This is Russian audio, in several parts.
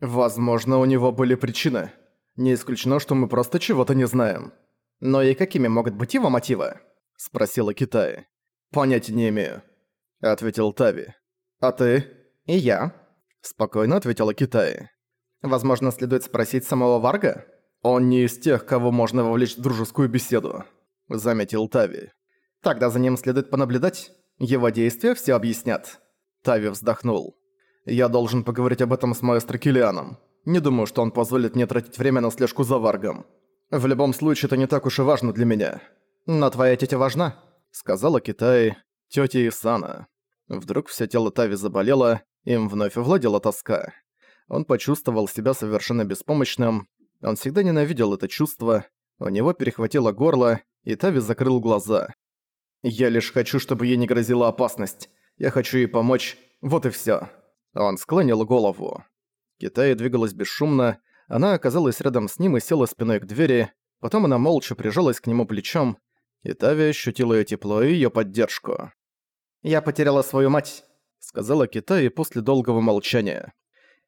Возможно, у него были причины. Не исключено, что мы просто чего-то не знаем. Но и какими могут быть его мотивы? Спросила Китай. Понятия не имею. Ответил Тави. А ты? И я. Спокойно ответила Китай. Возможно, следует спросить самого Варга? Он не из тех, кого можно вовлечь в дружескую беседу. Заметил Тави. Тогда за ним следует понаблюдать. Его действия все объяснят. Тави вздохнул. Я должен поговорить об этом с маэстро Килианом. Не думаю, что он позволит мне тратить время на слежку за Варгом. В любом случае, это не так уж и важно для меня. Но твоя тетя важна, сказала Китай, тетя Исана. Вдруг все тело Тави заболело, им вновь овладела тоска. Он почувствовал себя совершенно беспомощным. Он всегда ненавидел это чувство. У него перехватило горло, и Тави закрыл глаза. «Я лишь хочу, чтобы ей не грозила опасность. Я хочу ей помочь. Вот и всё». Он склонил голову. Китай двигалась бесшумно, она оказалась рядом с ним и села спиной к двери, потом она молча прижалась к нему плечом, и Тави ощутила её тепло и её поддержку. «Я потеряла свою мать», — сказала Китай после долгого молчания.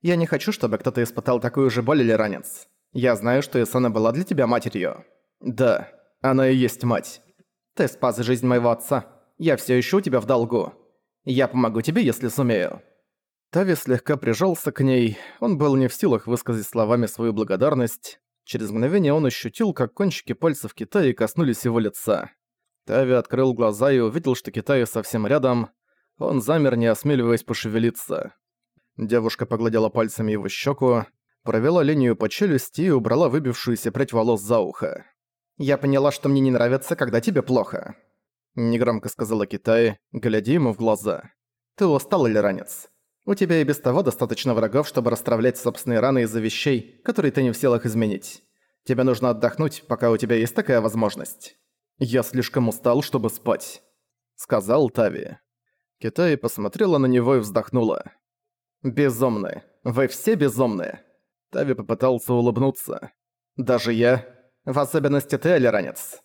«Я не хочу, чтобы кто-то испытал такую же боль или ранец. Я знаю, что Исана была для тебя матерью». «Да, она и есть мать. Ты спас жизнь моего отца. Я всё ещё у тебя в долгу. Я помогу тебе, если сумею». Тави слегка прижался к ней, он был не в силах высказать словами свою благодарность. Через мгновение он ощутил, как кончики пальцев Китая коснулись его лица. Тави открыл глаза и увидел, что Китай совсем рядом. Он замер, не осмеливаясь пошевелиться. Девушка погладила пальцами его щеку, провела линию по челюсти и убрала выбившуюся прядь волос за ухо. «Я поняла, что мне не нравится, когда тебе плохо», — негромко сказала Китай, глядя ему в глаза. «Ты устал или ранец? У тебя и без того достаточно врагов, чтобы расстравлять собственные раны из-за вещей, которые ты не в силах изменить. Тебе нужно отдохнуть, пока у тебя есть такая возможность. Я слишком устал, чтобы спать», — сказал Тави. Китай посмотрела на него и вздохнула. «Безумны. Вы все безумны». Тави попытался улыбнуться. «Даже я. В особенности ты, Алиранец».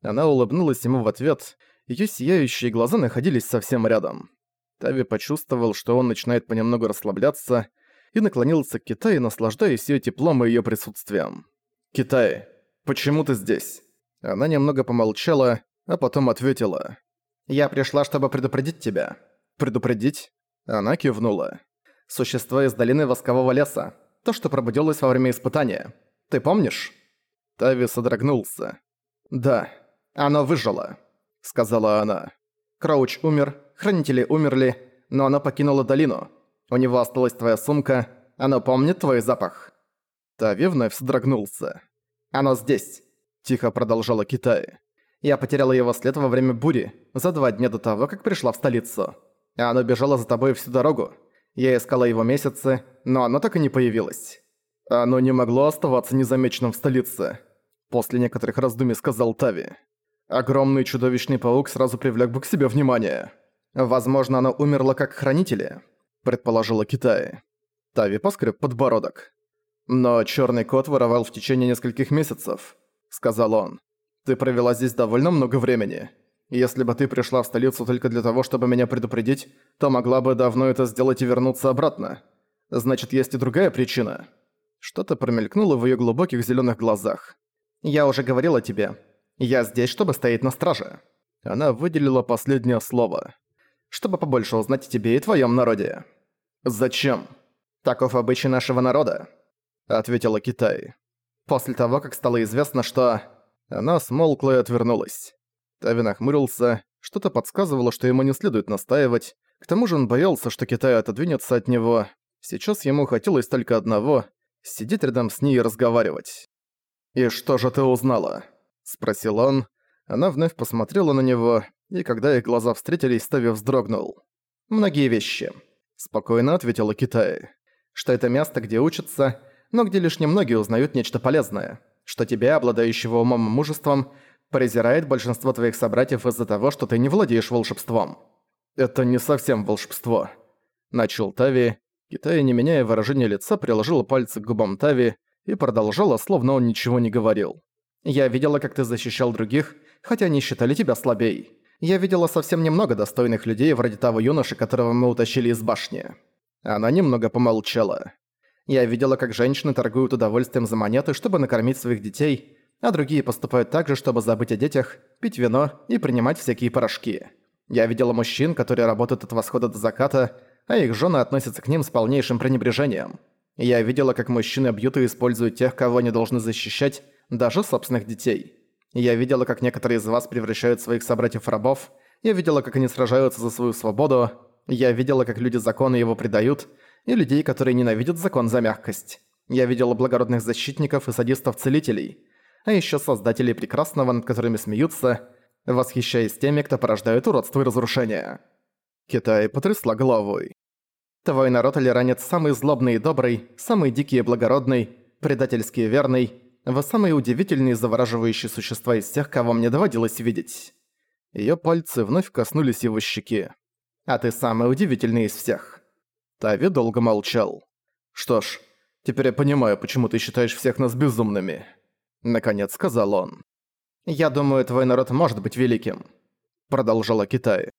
Она улыбнулась ему в ответ, её сияющие глаза находились совсем рядом. Тави почувствовал, что он начинает понемногу расслабляться, и наклонился к Китаю, наслаждаясь её теплом и её присутствием. «Китай, почему ты здесь?» Она немного помолчала, а потом ответила. «Я пришла, чтобы предупредить тебя». «Предупредить?» Она кивнула. «Существо из долины Воскового леса. То, что пробудилось во время испытания. Ты помнишь?» Тави содрогнулся. «Да, оно выжило», — сказала она. Крауч умер, хранители умерли, но оно покинуло долину. У него осталась твоя сумка, оно помнит твой запах». Тави вновь содрогнулся. «Оно здесь», — тихо продолжала Китай. «Я потеряла его след во время бури, за два дня до того, как пришла в столицу. И оно бежало за тобой всю дорогу. Я искала его месяцы, но оно так и не появилось. Оно не могло оставаться незамеченным в столице», — после некоторых раздумий сказал Тави. Огромный чудовищный паук сразу привлек бы к себе внимание. Возможно, оно умерло как хранители, предположила Китай. Тави поскреб подбородок. Но черный кот воровал в течение нескольких месяцев, сказал он. Ты провела здесь довольно много времени. Если бы ты пришла в столицу только для того, чтобы меня предупредить, то могла бы давно это сделать и вернуться обратно. Значит, есть и другая причина. Что-то промелькнуло в ее глубоких зеленых глазах. Я уже говорила тебе, я здесь, чтобы стоять на страже». Она выделила последнее слово. «Чтобы побольше узнать о тебе и твоем народе». «Зачем?» «Таков обычай нашего народа», — ответила Китай. «После того, как стало известно, что...» Она смолкла и отвернулась. Тави нахмурился, что-то подсказывало, что ему не следует настаивать. К тому же он боялся, что Китай отодвинется от него. Сейчас ему хотелось только одного — сидеть рядом с ней и разговаривать. «И что же ты узнала?» Спросил он. Она вновь посмотрела на него, и когда их глаза встретились, Тави вздрогнул. «Многие вещи», — спокойно ответила Китай. «Что это место, где учатся, но где лишь немногие узнают нечто полезное. Что тебя, обладающего умом и мужеством, презирает большинство твоих собратьев из-за того, что ты не владеешь волшебством». «Это не совсем волшебство», — начал Тави. Китай, не меняя выражения лица, приложила пальцы к губам Тави и продолжала, словно он ничего не говорил. Я видела, как ты защищал других, хотя они считали тебя слабей. Я видела совсем немного достойных людей, вроде того юноши, которого мы утащили из башни». Она немного помолчала. Я видела, как женщины торгуют удовольствием за монеты, чтобы накормить своих детей, а другие поступают так же, чтобы забыть о детях, пить вино и принимать всякие порошки. Я видела мужчин, которые работают от восхода до заката, а их жены относятся к ним с полнейшим пренебрежением. Я видела, как мужчины бьют и используют тех, кого они должны защищать, даже собственных детей. Я видела, как некоторые из вас превращают своих собратьев в рабов. Я видела, как они сражаются за свою свободу. Я видела, как люди закона его предают, и людей, которые ненавидят закон за мягкость. Я видела благородных защитников и садистов-целителей, а еще создателей прекрасного, над которыми смеются, восхищаясь теми, кто порождает уродство и разрушение. Китай потрясла головой. Твой народ Алиранец самый злобный и добрый, самый дикий и благородный, предательский и верный, вы самые удивительные и завораживающие существа из тех, кого мне доводилось видеть. Её пальцы вновь коснулись его щеки. А ты самый удивительный из всех. Тави долго молчал. Что ж, теперь я понимаю, почему ты считаешь всех нас безумными. Наконец сказал он. Я думаю, твой народ может быть великим. Продолжала Китай.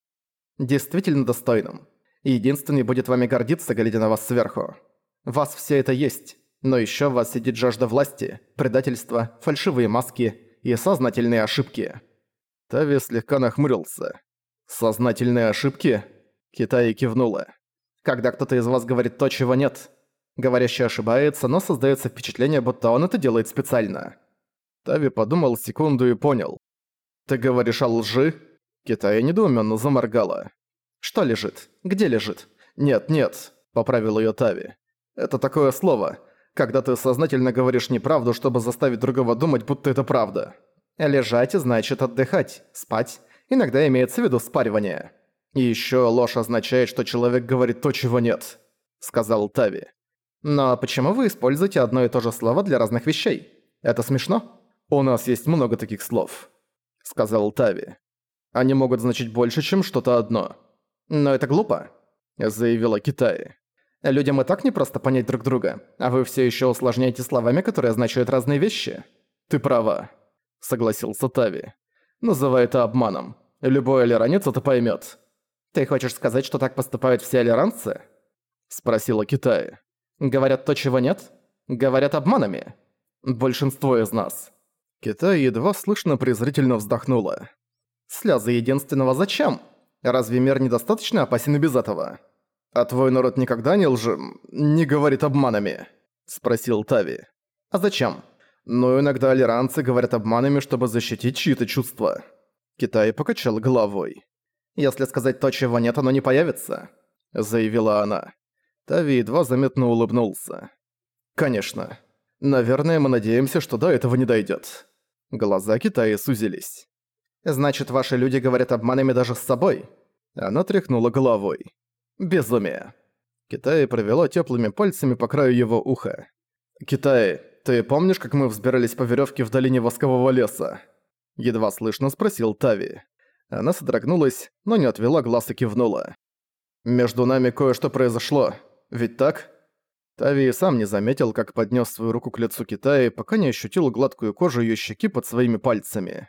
Действительно достойным. Единственный будет вами гордиться, глядя на вас сверху. вас все это есть. Но ещё в вас сидит жажда власти, предательство, фальшивые маски и сознательные ошибки. Тави слегка нахмурился. «Сознательные ошибки?» Китай кивнула. «Когда кто-то из вас говорит то, чего нет. Говорящий ошибается, но создается впечатление, будто он это делает специально». Тави подумал секунду и понял. «Ты говоришь о лжи?» Китай недоуменно заморгала. «Что лежит? Где лежит?» «Нет, нет», — поправил её Тави. «Это такое слово когда ты сознательно говоришь неправду, чтобы заставить другого думать, будто это правда. Лежать значит отдыхать, спать. Иногда имеется в виду спаривание. И ещё ложь означает, что человек говорит то, чего нет», — сказал Тави. «Но почему вы используете одно и то же слово для разных вещей? Это смешно?» «У нас есть много таких слов», — сказал Тави. «Они могут значить больше, чем что-то одно». «Но это глупо», — заявила Китай. Людям и так не просто понять друг друга, а вы все еще усложняете словами, которые означают разные вещи. Ты права, согласился Тави. Называй это обманом. Любой алиранец это поймет. Ты хочешь сказать, что так поступают все алиранцы? Спросила Китай. Говорят то, чего нет? Говорят обманами? Большинство из нас. Китай едва слышно презрительно вздохнула. Слезы единственного зачем? Разве мир недостаточно опасен и без этого? «А твой народ никогда не лжи... не говорит обманами?» – спросил Тави. «А зачем?» «Ну, иногда алиранцы говорят обманами, чтобы защитить чьи-то чувства». Китай покачал головой. «Если сказать то, чего нет, оно не появится», – заявила она. Тави едва заметно улыбнулся. «Конечно. Наверное, мы надеемся, что до этого не дойдет. Глаза Китая сузились. «Значит, ваши люди говорят обманами даже с собой?» Она тряхнула головой. Безумие. Китай провела теплыми пальцами по краю его уха. «Китай, ты помнишь, как мы взбирались по веревке в долине воскового леса?» Едва слышно спросил Тави. Она содрогнулась, но не отвела глаз и кивнула. «Между нами кое-что произошло, ведь так?» Тави сам не заметил, как поднес свою руку к лицу Китая, пока не ощутил гладкую кожу ее щеки под своими пальцами.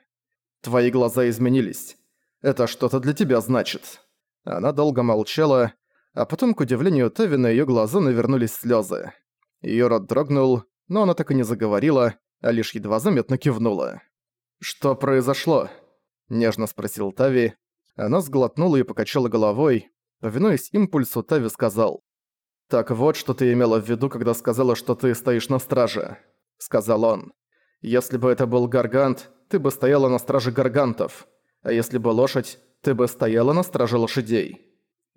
«Твои глаза изменились. Это что-то для тебя значит». Она долго молчала, а потом, к удивлению Тави, на её глаза навернулись слёзы. Её рот дрогнул, но она так и не заговорила, а лишь едва заметно кивнула. «Что произошло?» – нежно спросил Тави. Она сглотнула и покачала головой. Повинуясь импульсу, Тави сказал. «Так вот, что ты имела в виду, когда сказала, что ты стоишь на страже», – сказал он. «Если бы это был Гаргант, ты бы стояла на страже Гаргантов. А если бы лошадь, ты бы стояла на страже лошадей».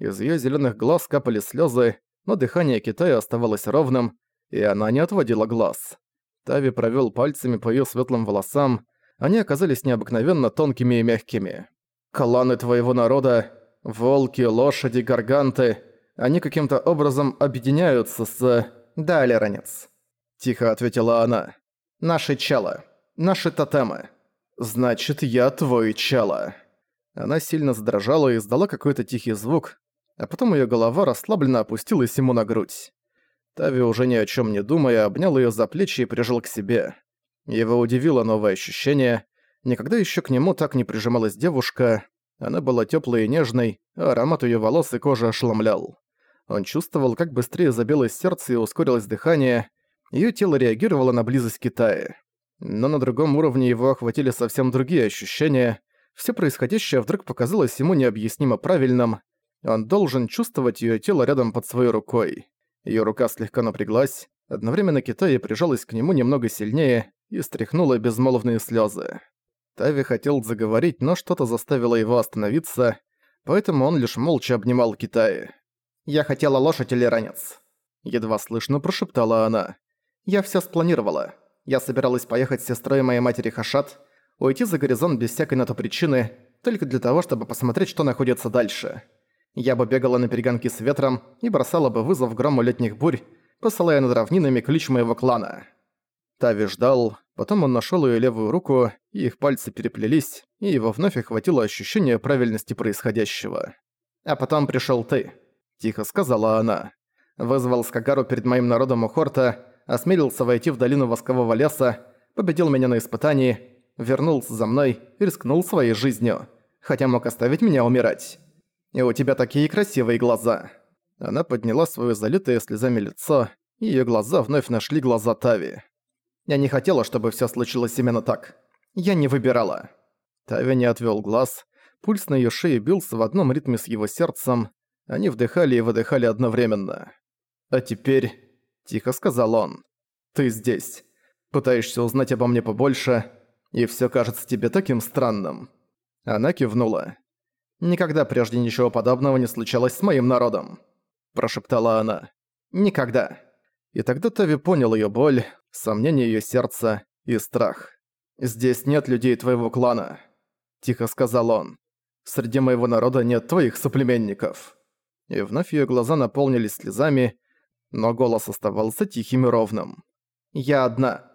Из её зелёных глаз капали слёзы, но дыхание Китая оставалось ровным, и она не отводила глаз. Тави провёл пальцами по её светлым волосам, они оказались необыкновенно тонкими и мягкими. «Кланы твоего народа, волки, лошади, гарганты, они каким-то образом объединяются с...» «Да, Леронец», — тихо ответила она. «Наши чала, наши тотемы. Значит, я твой чала». Она сильно задрожала и издала какой-то тихий звук, а потом её голова расслабленно опустилась ему на грудь. Тави, уже ни о чём не думая, обнял её за плечи и прижал к себе. Его удивило новое ощущение. Никогда ещё к нему так не прижималась девушка. Она была тёплой и нежной, а аромат её волос и кожи ошеломлял. Он чувствовал, как быстрее забилось сердце и ускорилось дыхание. Её тело реагировало на близость Китая. Но на другом уровне его охватили совсем другие ощущения. Всё происходящее вдруг показалось ему необъяснимо правильным. Он должен чувствовать её тело рядом под своей рукой. Её рука слегка напряглась, одновременно Китай прижалась к нему немного сильнее и стряхнула безмолвные слёзы. Тави хотел заговорить, но что-то заставило его остановиться, поэтому он лишь молча обнимал Китая. «Я хотела лошадь или ранец», — едва слышно прошептала она. «Я всё спланировала. Я собиралась поехать с сестрой моей матери Хашат, уйти за горизонт без всякой на то причины, только для того, чтобы посмотреть, что находится дальше. Я бы бегала на перегонки с ветром и бросала бы вызов грому летних бурь, посылая над равнинами ключ моего клана. Тави ждал, потом он нашёл её левую руку, и их пальцы переплелись, и его вновь охватило ощущение правильности происходящего. «А потом пришёл ты», — тихо сказала она. «Вызвал Скагару перед моим народом Хорта, осмелился войти в долину воскового леса, победил меня на испытании, вернулся за мной и рискнул своей жизнью, хотя мог оставить меня умирать. И у тебя такие красивые глаза». Она подняла своё залитое слезами лицо, и её глаза вновь нашли глаза Тави. «Я не хотела, чтобы всё случилось именно так. Я не выбирала». Тави не отвёл глаз, пульс на её шее бился в одном ритме с его сердцем, они вдыхали и выдыхали одновременно. «А теперь...» – тихо сказал он. «Ты здесь. Пытаешься узнать обо мне побольше, и всё кажется тебе таким странным». Она кивнула. «Никогда прежде ничего подобного не случалось с моим народом», – прошептала она. «Никогда». И тогда Тави понял её боль, сомнение её сердца и страх. «Здесь нет людей твоего клана», – тихо сказал он. «Среди моего народа нет твоих соплеменников». И вновь её глаза наполнились слезами, но голос оставался тихим и ровным. «Я одна».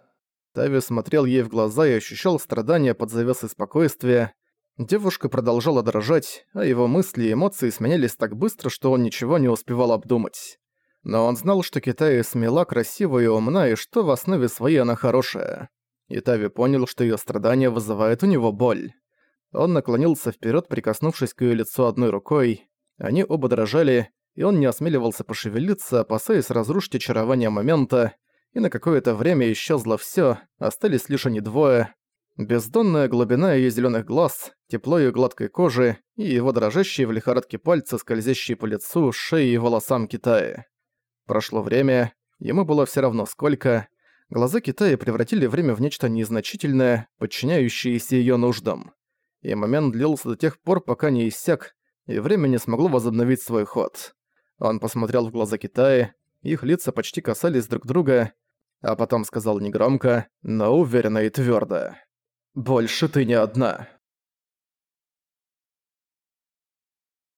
Тави смотрел ей в глаза и ощущал страдания под завесой спокойствия, Девушка продолжала дрожать, а его мысли и эмоции сменялись так быстро, что он ничего не успевал обдумать. Но он знал, что Китай смела, красива и умна, и что в основе своей она хорошая. И понял, что её страдания вызывают у него боль. Он наклонился вперёд, прикоснувшись к её лицу одной рукой. Они оба дрожали, и он не осмеливался пошевелиться, опасаясь разрушить очарование момента, и на какое-то время исчезло всё, остались лишь они двое, Бездонная глубина её зелёных глаз, тепло её гладкой кожи и его дрожащие в лихорадке пальцы, скользящие по лицу, шее и волосам Китая. Прошло время, ему было всё равно сколько. Глаза Китая превратили время в нечто незначительное, подчиняющееся её нуждам. И момент длился до тех пор, пока не иссяк, и время не смогло возобновить свой ход. Он посмотрел в глаза Китая, их лица почти касались друг друга, а потом сказал негромко, но уверенно и твёрдо. «Больше ты не одна».